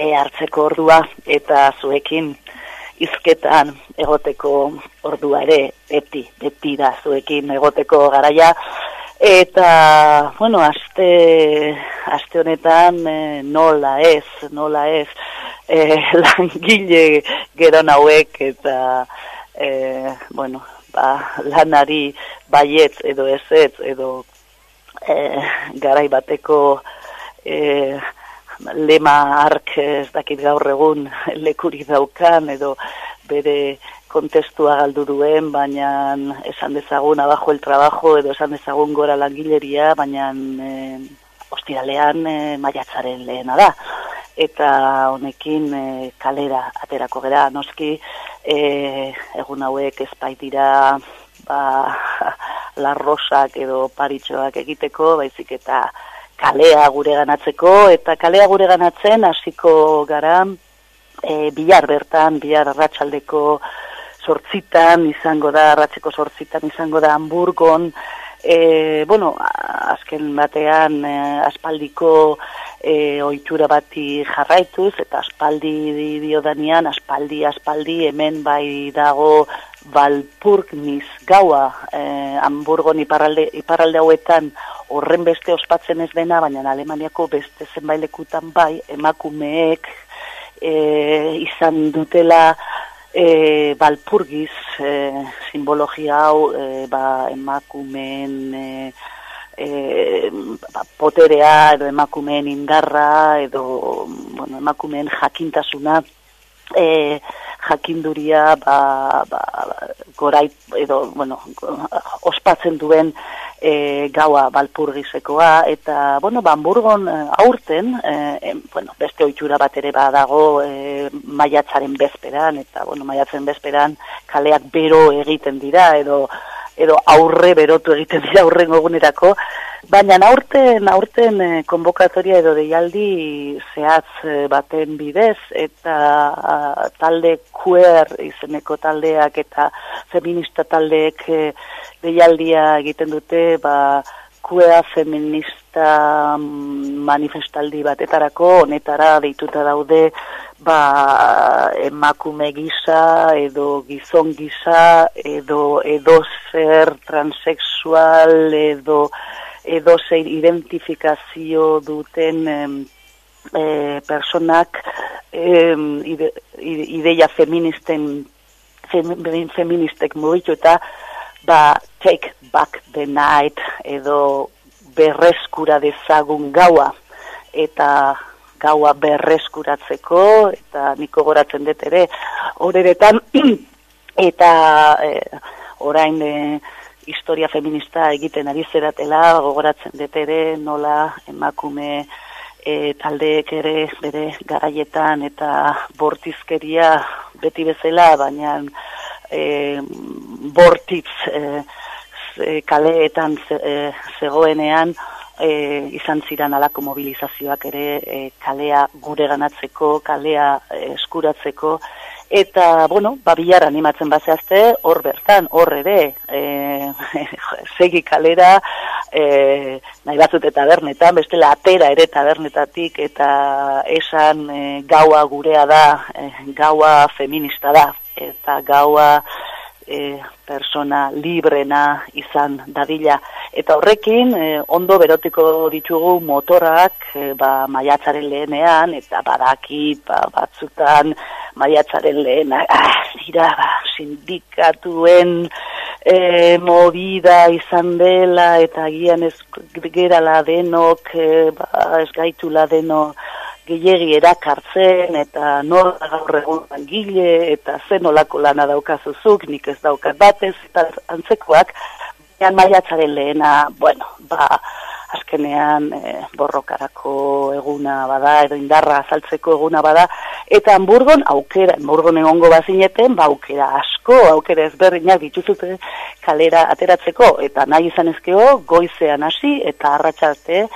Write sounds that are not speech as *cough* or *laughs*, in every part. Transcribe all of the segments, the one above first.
kafe hartzeko ordua eta zuekin izketan egoteko ordua ere, beti, beti da zuekin egoteko garaia. Eta, bueno, aste, aste honetan e, nola ez, nola ez, e, *laughs* langile gero nauek eta, e, bueno, ba, lanari baiet edo ez ez, edo e, garai bateko e, lema ark ez dakit gaur egun *laughs* lekuri daukan edo bere kontestua galdu duen, baina esan dezagun abajo el trabajo edo esan dezagun gora langileria, baina e, ostiralean e, maiatzaren lehena da. Eta honekin e, kalera aterako gera, noski e, egun hauek ezpaitira ba, *laughs* larrosak edo paritxoak egiteko, baizik eta kalea gure ganatzeko, eta kalea gure ganatzen hasiko gara e, bihar bertan, bihar arratsaldeko sortzitan izango da, arratzeko sortzitan izango da Hamburgon, e, bueno, azken batean e, aspaldiko e, oitura bati jarraituz, eta aspaldi dio danian, aspaldi, aspaldi, hemen bai dago Valpurgniz gaua, e, Hamburgon iparralde, iparralde hauetan horren beste ospatzen ez dena, baina Alemaniako beste zenbailekutan bai, emakumeek e, izan dutela e, Valpurgiz e, simbologia hau e, ba, emakumeen e, e, ba, poterea edo emakumeen indarra edo bueno, emakumeen jakintasuna e, jakinduria ba, ba, gorai edo bueno, ospatzen duen e, gaua balpurgizekoa eta bueno, Hamburgon e, aurten e, bueno, beste ohitura bat ere badago e, maiatzaren bezperan eta bueno, maiatzen bezperan kaleak bero egiten dira edo edo aurre berotu egiten dira aurren egunerako Baina aurten, aurten eh, konbokatoria edo deialdi zehatz eh, baten bidez eta talde queer izeneko taldeak eta feminista taldeek eh, deialdia egiten dute ba, queer feminista mm, manifestaldi batetarako honetara deituta daude ba, emakume gisa edo gizon gisa edo edo zer transexual edo edo zein identifikazio duten e, personak e, ide, ideia feministen fem, feministek mugitu eta ba, take back the night edo berreskura dezagun gaua. Eta gaua berreskuratzeko eta niko goratzen dut ere horeretan *clears throat* eta e, orain e, historia feminista egiten ari zeratela, gogoratzen dut ere, nola emakume e, taldeek ere bere garaietan eta bortizkeria beti bezala, baina e, bortitz e, kaleetan e, zegoenean e, izan ziran alako mobilizazioak ere e, kalea gure ganatzeko, kalea eskuratzeko, Eta, bueno, babilar animatzen bazeazte, hor bertan, hor ere, e, *laughs* segi kalera, e, nahi batzut eta bernetan, bestela atera ere tabernetatik, eta esan e, gaua gurea da, e, gaua feminista da, eta gaua e, persona librena izan dadila. Eta horrekin, e, ondo berotiko ditugu motorak e, ba, maiatzaren lehenean, eta badaki ba, batzutan maiatzaren lehena, ah, dira, ba, sindikatuen e, movida izan dela, eta gian ez gerala denok, e, ba, ez gaitula denok, gehiegi erakartzen eta nor gaur egun langile eta zen olako lana daukazuzuk, nik ez daukat batez eta antzekoak, baina maiatzaren lehena, bueno, ba, azkenean e, borrokarako eguna bada, edo indarra azaltzeko eguna bada, eta Hamburgon aukera, Hamburgon egongo bazineten, ba aukera asko, aukera ezberdinak dituzute kalera ateratzeko, eta nahi izan ezkeo, goizean hasi eta arratsarte,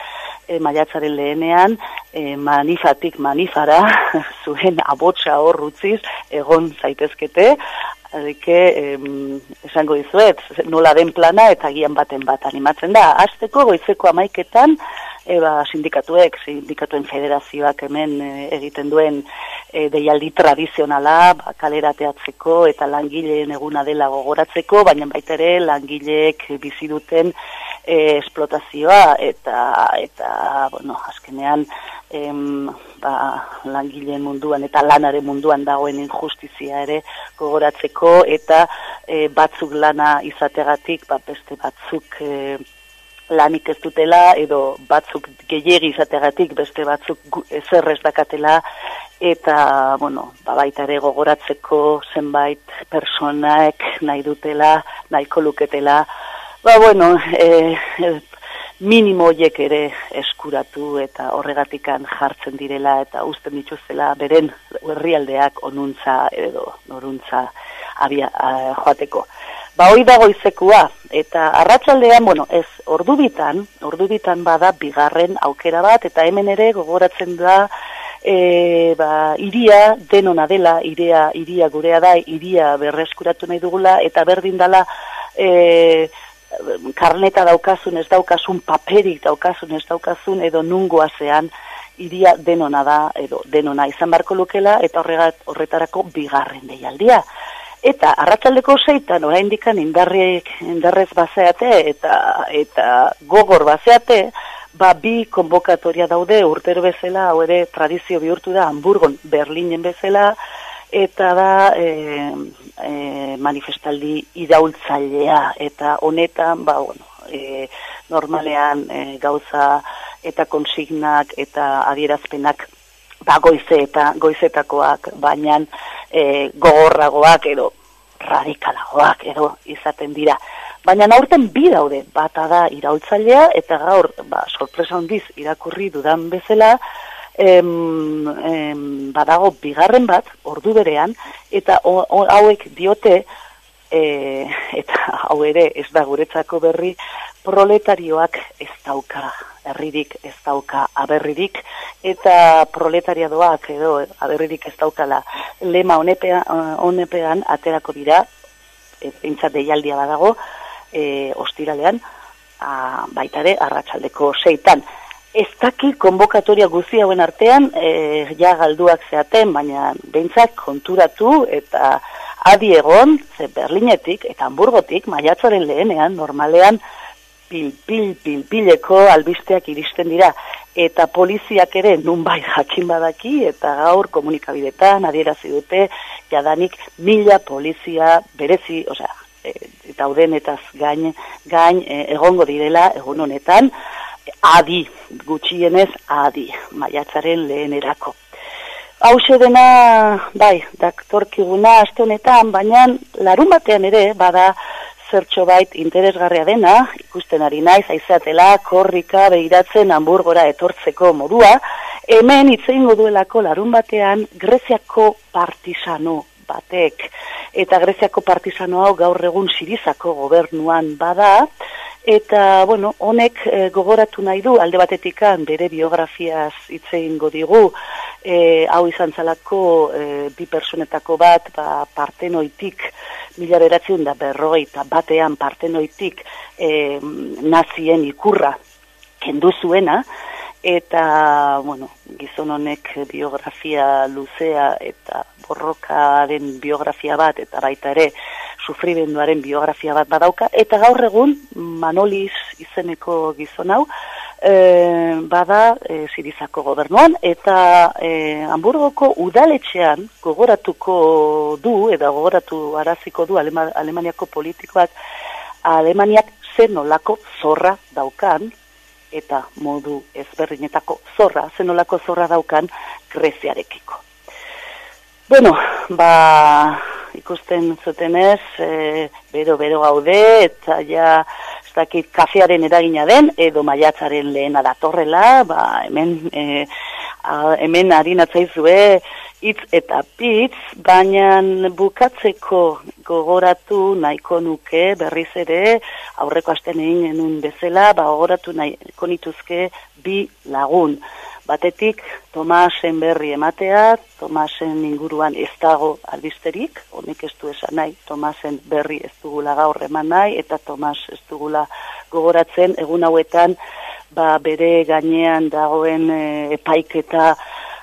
e, maiatzaren lehenean e, manifatik manifara *laughs* zuen abotsa hor utziz egon zaitezkete Adike, em, esango dizuet, nola den plana eta gian baten bat animatzen da. Azteko goizeko amaiketan, eba sindikatuek, sindikatuen federazioak hemen e, egiten duen e, deialdi tradizionala, ba, kalerateatzeko eta langileen eguna dela gogoratzeko, baina baita ere langileek bizi duten e, esplotazioa eta eta bueno, azkenean em, ba, langileen munduan eta lanaren munduan dagoen injustizia ere gogoratzeko eta e, batzuk lana izategatik ba, beste batzuk e, lanik ez dutela edo batzuk gehiegi izategatik beste batzuk ezer ez dakatela eta bueno, ba, baita ere gogoratzeko zenbait personaek nahi dutela, nahiko luketela Ba, bueno, e, minimo horiek ere eskuratu eta horregatikan jartzen direla eta uzten dituzela beren herrialdeak onuntza edo noruntza abia, joateko. Ba, hoi dago izekua, eta arratsaldean, bueno, ez, ordubitan, ordubitan bada bigarren aukera bat, eta hemen ere gogoratzen da, e, ba, iria denona dela, iria, iria gurea da, iria berreskuratu nahi dugula, eta berdin dala, e, karneta daukazun, ez daukazun, paperik daukazun, ez daukazun, edo nungoazean, iria denona da, edo denona izan barko lukela, eta horregat, horretarako bigarren deialdia. Eta arratsaldeko zeitan, orain dikan indarrek, indarrez bazeate, eta, eta gogor bazeate, ba, bi konbokatoria daude urtero bezala, hau ere tradizio bihurtu da, Hamburgon, Berlinen bezala, eta da, e, e, manifestaldi idaultzailea eta honetan ba bueno e, normalean e, gauza eta konsignak eta adierazpenak ba goize eta goizetakoak baina e, gogorragoak edo radikalagoak edo izaten dira. Baina aurten bi daude. Bata da iraultzailea eta gaur ba sorpresa hondiz irakurri dudan bezala em, em, badago bigarren bat, ordu berean, eta hauek diote, e, *laughs* eta hau ere ez da guretzako berri, proletarioak ez dauka herririk ez dauka aberririk, eta proletariadoak edo aberririk ez daukala lema honepean aterako dira, e, deialdia badago, e, ostiralean, a, baitare, arratsaldeko seitan ez daki konbokatoria guzi hauen artean, e, ja galduak zeaten, baina behintzat konturatu eta adi egon, ze Berlinetik eta Hamburgotik, maiatzaren lehenean, normalean, pil, pil, pil, pileko albisteak iristen dira. Eta poliziak ere nunbai jakin badaki, eta gaur komunikabidetan adierazi dute, jadanik mila polizia berezi, osea, e, eta udenetaz gain, gain e, egongo direla egun honetan, adi, gutxienez adi, maiatzaren lehenerako. Hau dena, bai, daktorkiguna aste honetan, baina larun batean ere, bada zertxo bait interesgarria dena, ikusten ari naiz, aizatela, korrika, behiratzen, hamburgora etortzeko modua, hemen itzein duelako larun batean, Greziako partisano batek, eta Greziako partisano hau gaur egun sirizako gobernuan bada, Eta, bueno, honek e, gogoratu nahi du, alde batetikan bere biografiaz itzein digu, e, hau izan zalako e, bi personetako bat, ba, partenoitik, mila beratzen da berroi, eta batean partenoitik e, nazien ikurra kendu zuena, eta, bueno, gizon honek biografia luzea eta borrokaren biografia bat, eta baita ere, sufribenduaren biografia bat badauka, eta gaur egun Manolis izeneko gizon hau, e, bada e, Sirizako gobernuan, eta e, Hamburgoko udaletxean gogoratuko du, eta gogoratu araziko du Alema, Alemaniako politikoak, Alemaniak zenolako zorra daukan, eta modu ezberdinetako zorra, zenolako zorra daukan Greziarekiko. Bueno, ba, ikusten zutenez, e, bero bero gaude, eta ja, ez dakit, kafearen eragina den, edo maiatzaren lehena datorrela, ba, hemen, e, a, hemen harinatzaizue, hitz eta pitz, baina bukatzeko gogoratu nahiko nuke berriz ere, aurreko asten egin bezala, ba, gogoratu nahiko nituzke bi lagun. Batetik, Tomasen berri ematea, Tomasen inguruan ez dago albisterik, honek ez du esan nahi, Tomasen berri ez dugula gaur eman nahi, eta Tomas ez dugula gogoratzen, egun hauetan, ba, bere gainean dagoen e, epaiketa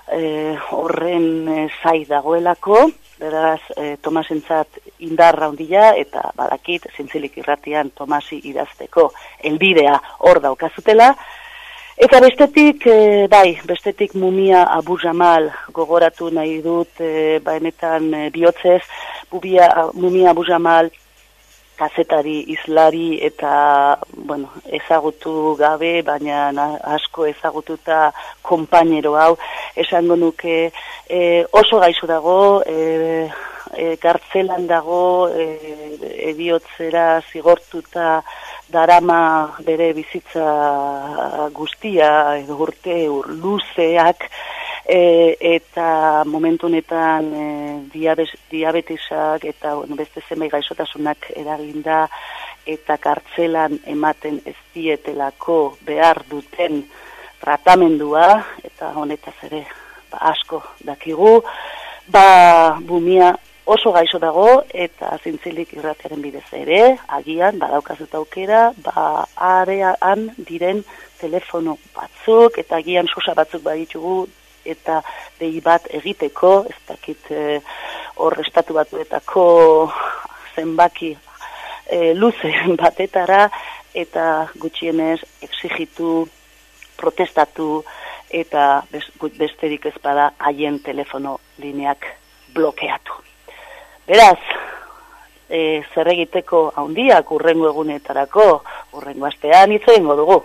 e, horren e, zai dagoelako, beraz, e, Tomasentzat indarra handia eta badakit, zintzilik irratian Tomasi idazteko elbidea hor daukazutela, Eta bestetik, e, bai, bestetik mumia Abu Jamal gogoratu nahi dut, e, baenetan e, bihotzez, bubia, mumia Abu Jamal kazetari, izlari eta, bueno, ezagutu gabe, baina asko ezagututa konpainero hau, esango nuke e, oso gaizu dago, e, e, gartzelan dago, e, ebiotzera zigortuta, darama bere bizitza guztia urte ur luzeak e, eta momentu honetan e, diabetesak eta bueno, beste zenbait gaixotasunak eraginda eta kartzelan ematen ez dietelako behar duten tratamendua eta honetaz ere ba, asko dakigu. Ba bumia oso gaixo dago eta zintzilik irratiaren bidez ere, agian, badaukazut aukera, ba, arean diren telefono batzuk, eta agian sosa batzuk baditugu, eta behi bat egiteko, ez dakit e, hor estatu batuetako zenbaki e, luze *laughs* batetara, eta gutxienez exigitu, protestatu, eta besterik ez bada haien telefono lineak blokeatu. Beraz, e, zer egiteko haundiak urrengo egunetarako, urrengo astean itzoingo dugu.